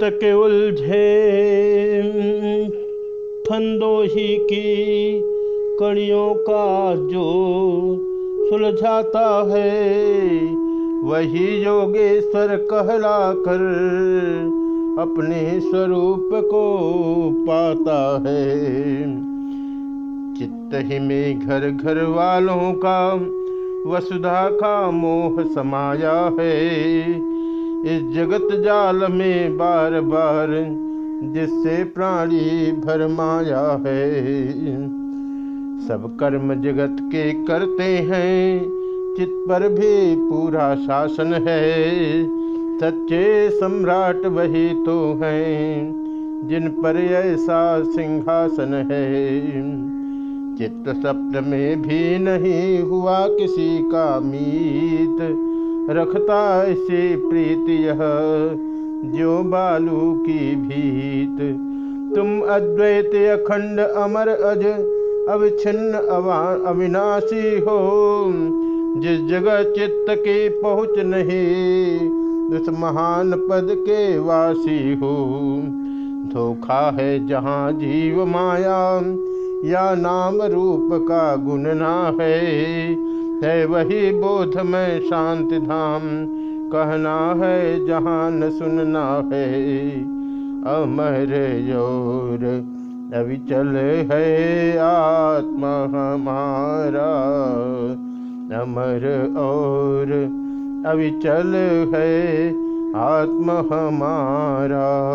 चित्त के उलझे फंदोही की कड़ियों का जो सुलझाता है, वही योगेश्वर कहला कर अपने स्वरूप को पाता है। चित्त ही में घर घर वालों का, वसुधा का मोह समाया है। इस जगत जाल में बार बार जिससे प्राणी भरमाया है। सब कर्म जगत के करते हैं, चित पर भी पूरा शासन है। सच्चे सम्राट वही तो हैं, जिन पर ऐसा सिंहासन है। चित्त सप्त में भी नहीं हुआ किसी का मीत रखता ऐसे प्रीत यह जो बालू की भीत। तुम अद्वैत अखंड अमर अज, अविच्छिन्न अविनाशी हो। जिस जगह चित्त के पहुँच नहीं, उस महान पद के वासी हो। धोखा है जहाँ जीव माया, या नाम रूप का गुण ना है। है वही बोध में शांति धाम। कहना है जहाँ न सुनना है। अमर योर अविचल है आत्मा हमारा। अमर और अविचल है आत्मा हमारा।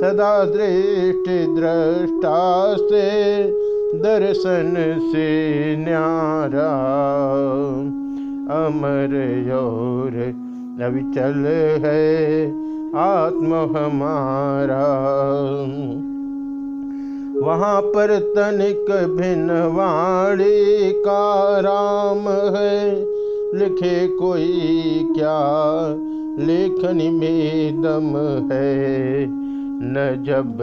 सदा दृष्टि दृष्टा से दर्शन से न्यारा, अमर योर अविचल है आत्म हमारा। वहाँ पर तनिक भिन्न वाणी का राम है, लिखे कोई क्या लेखन में दम है, न जब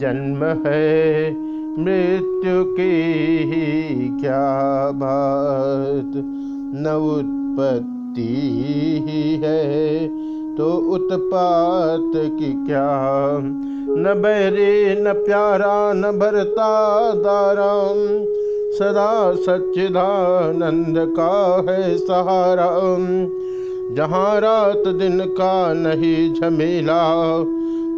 जन्म है मृत्यु की ही क्या बात? न उत्पत्ति ही है तो उत्पात की क्या? न बैरी न प्यारा, न भरता दाराम सदा सच्चिदानंद का है सहारा। जहाँ रात दिन का नहीं झमेला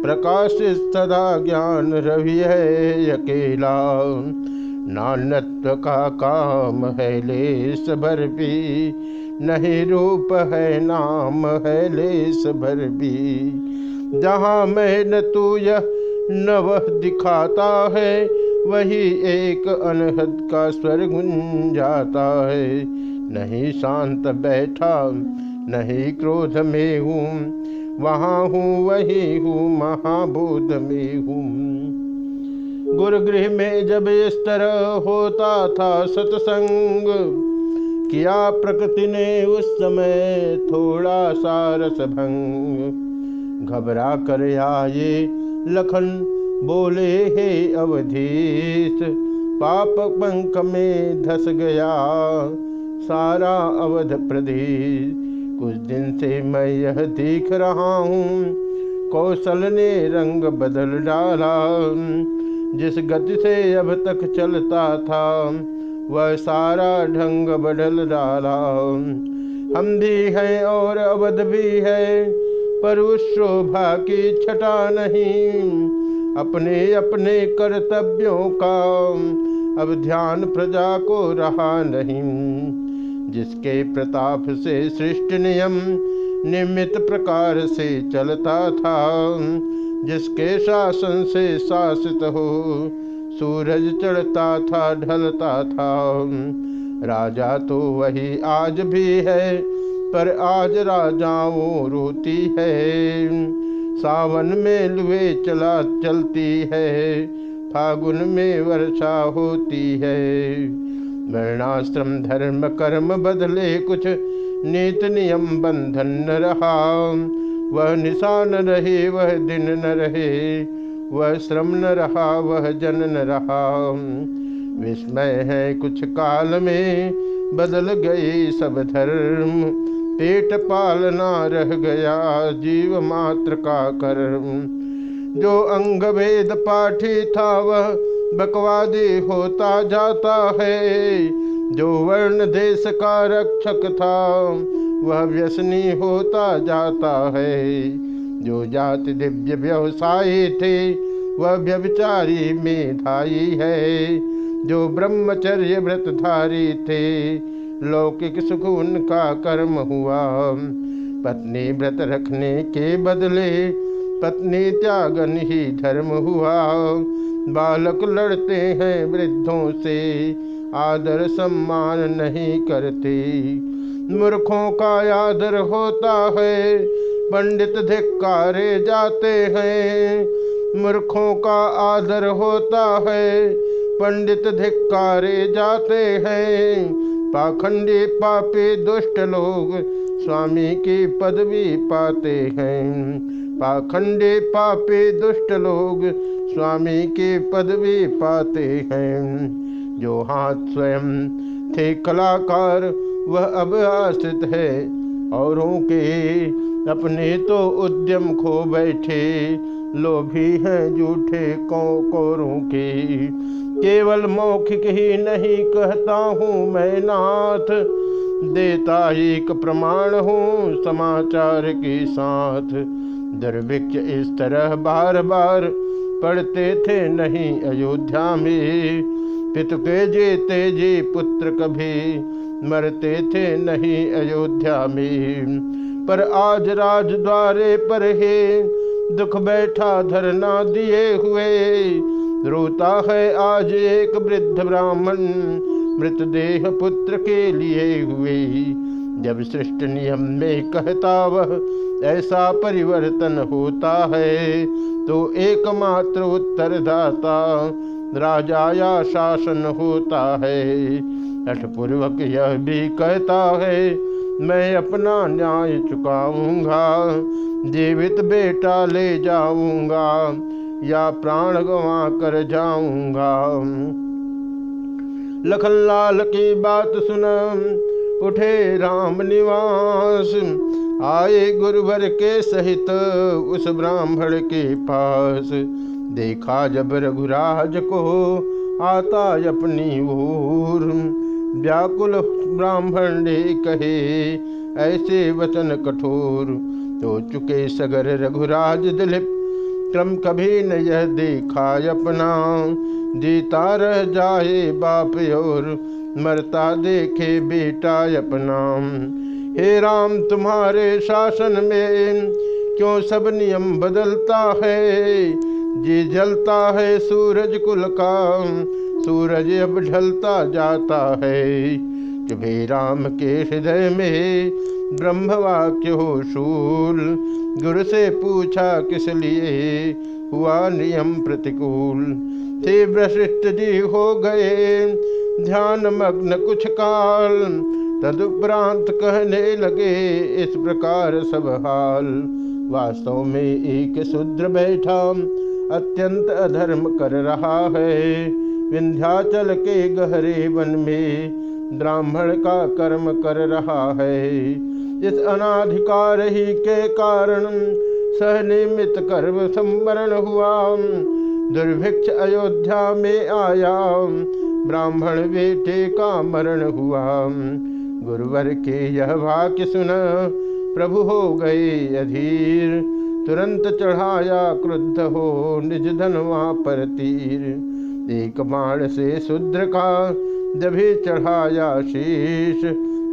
प्रकाश सदा ज्ञान रवि है अकेला नानत्व का काम है लेस भर भी नहीं रूप है नाम है लेस भर भी जहाँ मैं तू यह न वह दिखाता है, वही एक अनहद का स्वर गुंजाता है। नहीं शांत बैठा, नहीं क्रोध में हूँ वहाँ हूँ, वही हूँ, महाबोध में हूँ। गुरुगृह में जब इस तरह होता था सत्संग, किया प्रकृति ने उस समय थोड़ा सा रस भंग घबरा कर आए, लखन बोले, हे अवधीश पाप पंख में धस गया, सारा अवध प्रदेश कुछ दिन से मैं यह देख रहा हूँ। कौशल ने रंग बदल डाला। जिस गति से अब तक चलता था, वह सारा ढंग बदल डाला। हम भी हैं और अवध भी है, पर उस शोभा की छटा नहीं। अपने अपने कर्तव्यों का अब ध्यान प्रजा को रहा नहीं। जिसके प्रताप से सृष्टि नियम निमित प्रकार से चलता था, जिसके शासन से शासित हो, सूरज चढ़ता था, ढलता था। राजा तो वही आज भी है, पर आज राजाओं रोती है। सावन में लुए चला, चलती है, फागुन में वर्षा होती है। वर्णाश्रम धर्म कर्म बदले कुछ नीत नियम बंधन न रहा। वह निशान रहे, वह दिन न रहे, वह श्रम न रहा, वह जन न रहा। विस्मय है कुछ काल में, बदल गए सब धर्म। पेट पालना रह गया, जीव मात्र का कर्म। जो अंग वेद पाठी था, वह बकवादी होता जाता है। जो वर्ण देश का रक्षक था, वह व्यसनी होता जाता है। जो जाति दिव्य व्यवसायी थे, वह व्यभिचारी मेधाई है। जो ब्रह्मचर्य व्रतधारी थे, लौकिक सुख उनका कर्म हुआ। पत्नी व्रत रखने के बदले पत्नी त्यागन ही धर्म हुआ। बालक लड़ते हैं वृद्धों से, आदर सम्मान नहीं करते। मूर्खों का आदर होता है, पंडित धिक्कारे जाते हैं। मूर्खों का आदर होता है, पंडित धिक्कारे जाते हैं। पाखंडी पापी दुष्ट लोग, स्वामी की पदवी पाते हैं। पाखंडे पापे दुष्ट लोग स्वामी के पदवी पाते हैं। जो हाथ स्वयं थे कलाकार, वह अब आश्रित है। औरों के अपने तो उद्यम खो बैठे। लोभी हैं झूठे कौ कौरों के। केवल मौखिक ही नहीं कहता हूँ मैं नाथ। देता एक प्रमाण हूँ समाचार के साथ। दुर्भिक्ष इस तरह बार बार पढ़ते थे नहीं अयोध्या में। पितु के जे तेजे पुत्र कभी मरते थे नहीं अयोध्या में। पर आज राज द्वारे पर हे दुख बैठा धरना दिए हुए। रोता है आज एक वृद्ध ब्राह्मण मृतदेह पुत्र के लिए हुए। जब सृष्ट नियम में कहता वह, ऐसा परिवर्तन होता है तो एकमात्र उत्तरदाता राजा या शासन होता है। हठपूर्वक यह भी कहता है, मैं अपना न्याय चुकाऊँगा, जीवित बेटा ले जाऊँगा या प्राण गवा कर जाऊँगा लखनलाल की बात सुन उठे राम निवास, आए गुरुवर के सहित उस ब्राह्मण के पास। देखा जब रघुराज को आता अपनी ओर, व्याकुल ब्राह्मण ने कहे, ऐसे वचन कठोर तो चुके सगर रघुराज दिलीप क्रम कभी न यह देखा अपना। जीता रह जाए बाप और मरता देखे बेटा अपना। हे राम, तुम्हारे शासन में क्यों सब नियम बदलता है? जी जलता है सूरज कुल का, सूरज अब ढलता जाता है। कि राम के हृदय में ब्रह्म वाक्य हो शूल। गुरु से पूछा, किस लिए हुआ नियम प्रतिकूल? थे वशिष्ठ जी हो गए, ध्यान मग्न कुछ काल। तदुपरांत कहने लगे, इस प्रकार सब हाल। वास्तव में एक शूद्र बैठा, अत्यंत अधर्म कर रहा है। विंध्याचल के गहरे वन में ब्राह्मण का कर्म कर रहा है। इस अनाधिकार ही के कारण सहनिमित कर्म संवरण हुआ। दुर्भिक्ष अयोध्या में आया। ब्राह्मण बेटे का मरण हुआ। गुरुवर के यह वाक्य सुन प्रभु हो गए अधीर। तुरंत चढ़ाया क्रुद्ध हो निज धनवा पर तीर। एक बाण से शूद्र का जभी चढ़ाया शीश,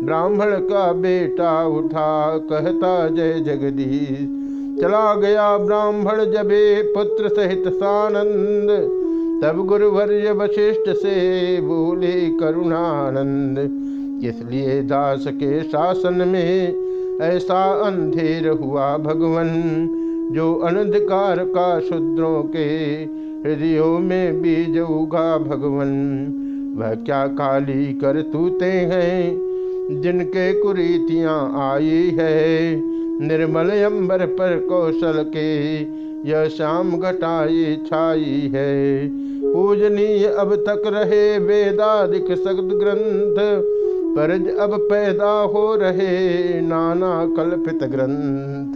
ब्राह्मण का बेटा उठा, कहता, जय जगदीश। चला गया ब्राह्मण जबे पुत्र सहित सानंद। तब गुरुवर्य वशिष्ठ से बोले, करुणानंद, इसलिए दास के शासन में ऐसा अंधेर हुआ भगवन, जो अनधिकार का शूद्रों के हृदयों में बीज उगा भगवन। वह क्या काली कर तूते हैं? जिनके कुरीतियाँ आई है। निर्मल अंबर पर कौशल के यह शाम घटाई छाई है। पूजनीय अब तक रहे वेदाधिक सद ग्रंथ पर अब पैदा हो रहे नाना कल्पित ग्रंथ।